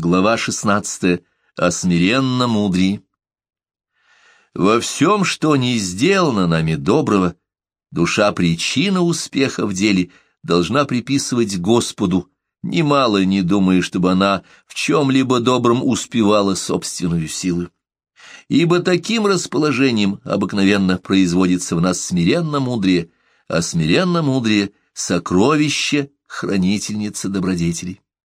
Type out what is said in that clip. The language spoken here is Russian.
Глава 16. О смиренно мудрии. Во всем, что не сделано нами доброго, душа причина успеха в деле должна приписывать Господу, немало не думая, чтобы она в чем-либо добром успевала собственную силу. Ибо таким расположением обыкновенно производится в нас смиренно мудрее, а смиренно мудрее — сокровище, хранительница добродетелей.